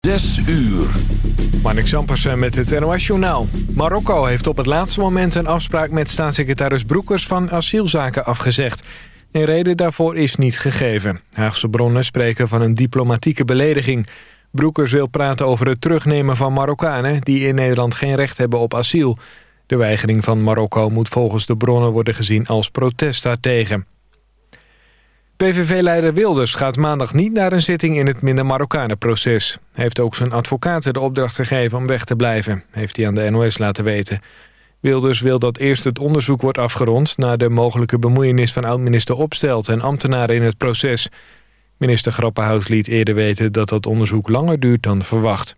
Zes uur. Marnik Zampersen met het NOS Journaal. Marokko heeft op het laatste moment een afspraak met staatssecretaris Broekers van asielzaken afgezegd. Een reden daarvoor is niet gegeven. Haagse bronnen spreken van een diplomatieke belediging. Broekers wil praten over het terugnemen van Marokkanen die in Nederland geen recht hebben op asiel. De weigering van Marokko moet volgens de bronnen worden gezien als protest daartegen. PVV-leider Wilders gaat maandag niet naar een zitting in het minder Marokkanen-proces. Heeft ook zijn advocaten de opdracht gegeven om weg te blijven, heeft hij aan de NOS laten weten. Wilders wil dat eerst het onderzoek wordt afgerond... naar de mogelijke bemoeienis van oud-minister Opstelt en ambtenaren in het proces. Minister Grappenhuis liet eerder weten dat dat onderzoek langer duurt dan verwacht.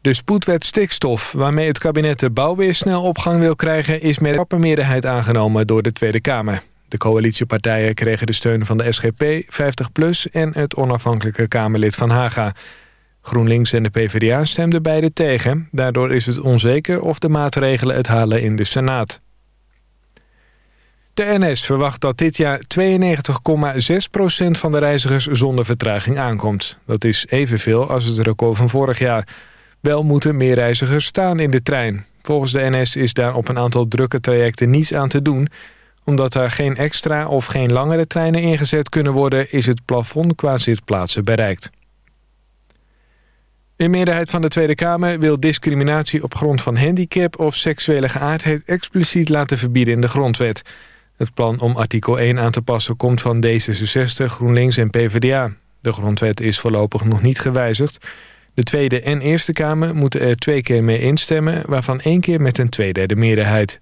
De spoedwet stikstof, waarmee het kabinet de bouw weer snel op gang wil krijgen... is met een meerderheid aangenomen door de Tweede Kamer. De coalitiepartijen kregen de steun van de SGP, 50PLUS en het onafhankelijke Kamerlid van Haga. GroenLinks en de PvdA stemden beide tegen. Daardoor is het onzeker of de maatregelen het halen in de Senaat. De NS verwacht dat dit jaar 92,6% van de reizigers zonder vertraging aankomt. Dat is evenveel als het record van vorig jaar. Wel moeten meer reizigers staan in de trein. Volgens de NS is daar op een aantal drukke trajecten niets aan te doen omdat er geen extra of geen langere treinen ingezet kunnen worden... is het plafond qua zitplaatsen bereikt. Een meerderheid van de Tweede Kamer wil discriminatie op grond van handicap... of seksuele geaardheid expliciet laten verbieden in de grondwet. Het plan om artikel 1 aan te passen komt van D66, GroenLinks en PvdA. De grondwet is voorlopig nog niet gewijzigd. De Tweede en Eerste Kamer moeten er twee keer mee instemmen... waarvan één keer met een tweederde meerderheid.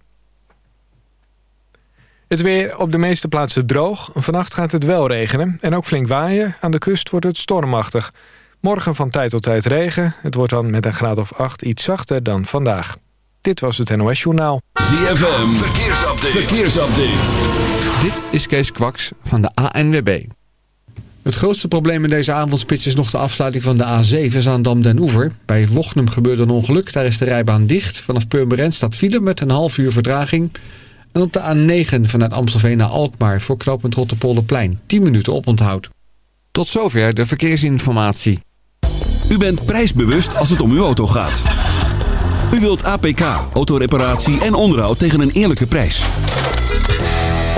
Het weer op de meeste plaatsen droog. Vannacht gaat het wel regenen en ook flink waaien. Aan de kust wordt het stormachtig. Morgen van tijd tot tijd regen. Het wordt dan met een graad of 8 iets zachter dan vandaag. Dit was het NOS Journaal. ZFM, verkeersupdate. verkeersupdate. Dit is Kees Kwaks van de ANWB. Het grootste probleem in deze avondspits is nog de afsluiting van de A7 Zaandam den Oever. Bij Wochnum gebeurde een ongeluk, daar is de rijbaan dicht. Vanaf Purmerend staat file met een half uur vertraging... En op de A9 vanuit Amstelveen naar Alkmaar voor knooppunt Rotterpolderplein. 10 minuten oponthoud. Tot zover de verkeersinformatie. U bent prijsbewust als het om uw auto gaat. U wilt APK, autoreparatie en onderhoud tegen een eerlijke prijs.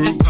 crew.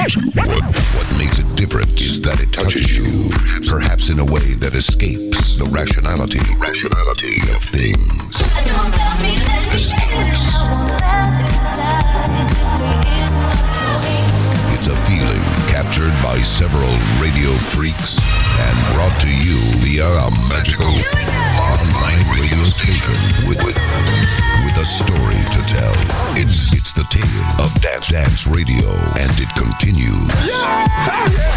What, makes it different is that it touches you, perhaps in a way that escapes the rationality, rationality of things. Escapes. It's a feeling captured by several radio freaks and brought to you via a magical online radio station with, with, with a story to tell. It's tale of Dance Dance Radio, and it continues. Now.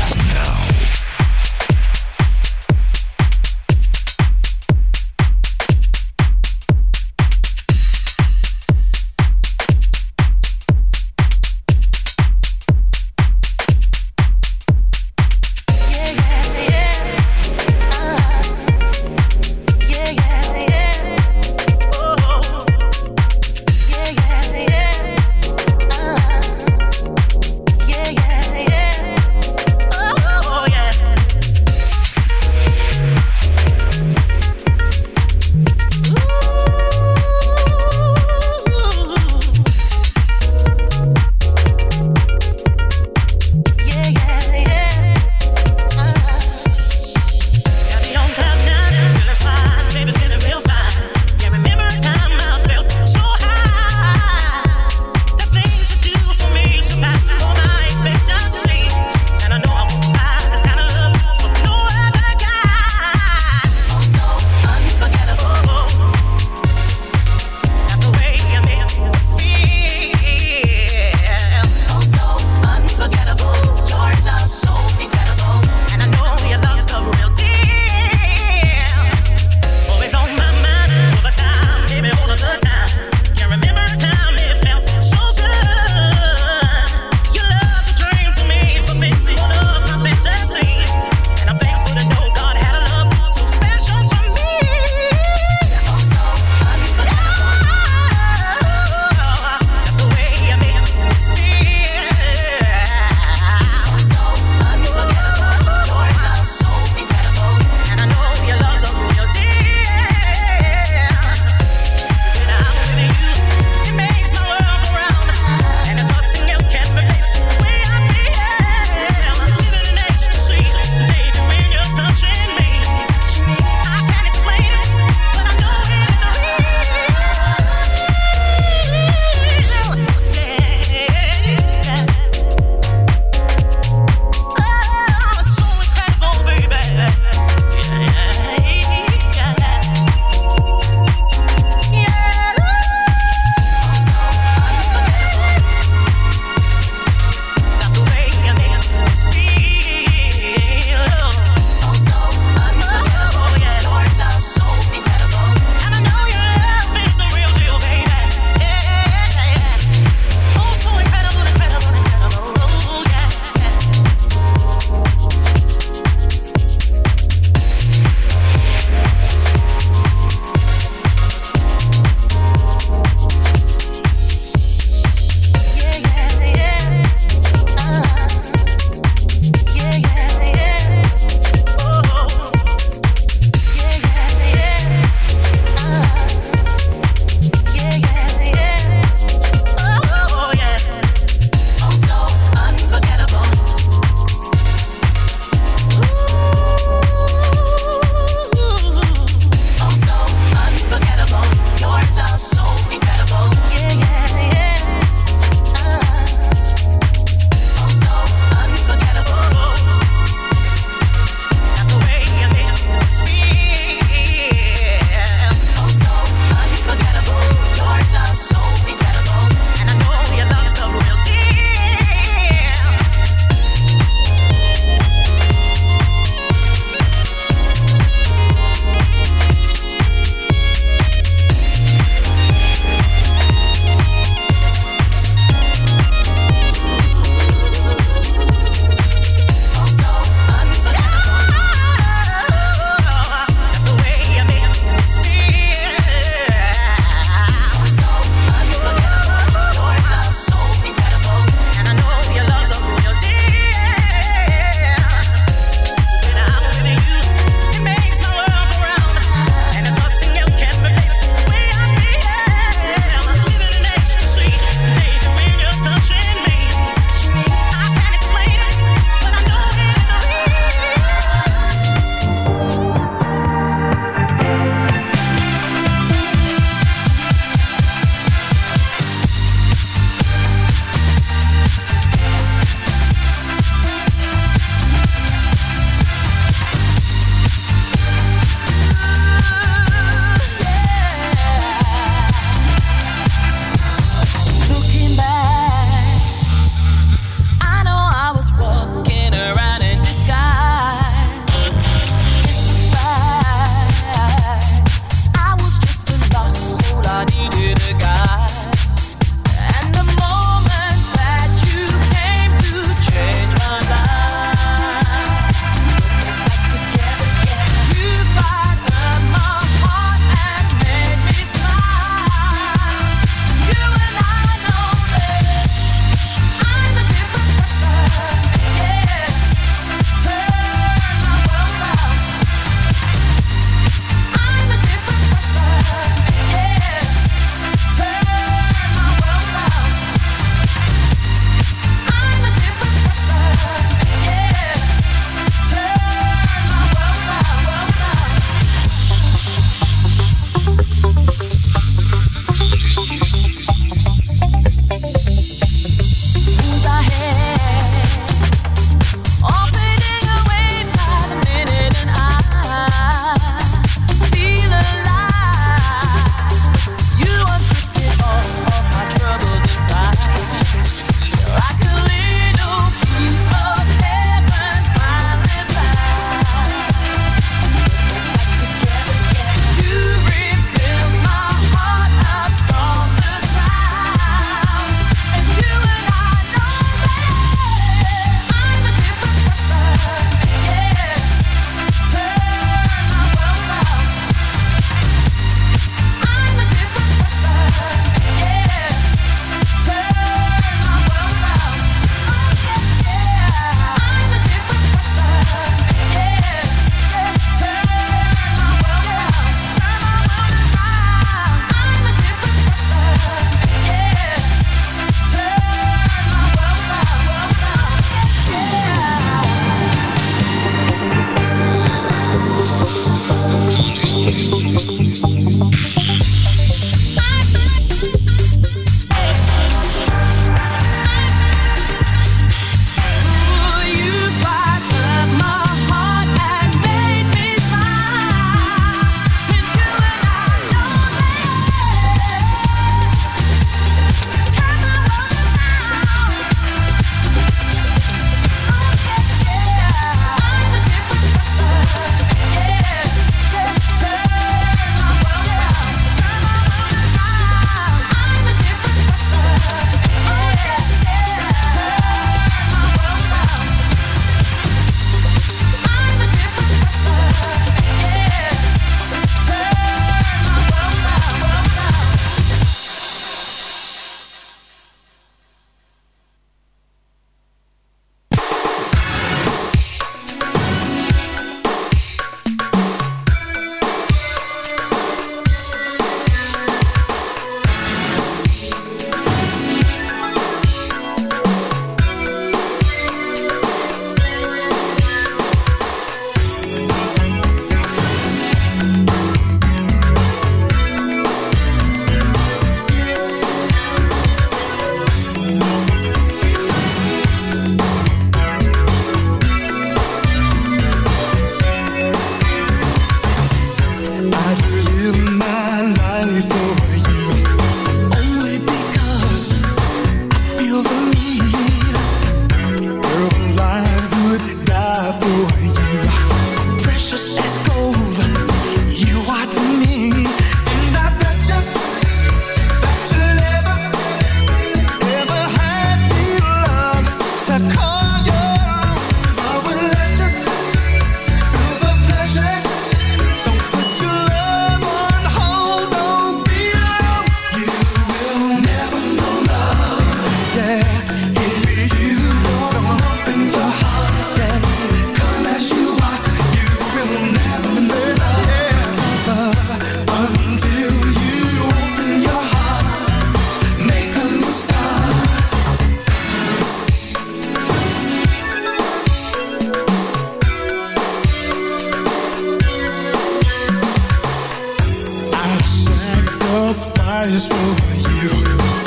For you.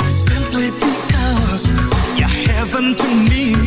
Simply because you're heaven to me.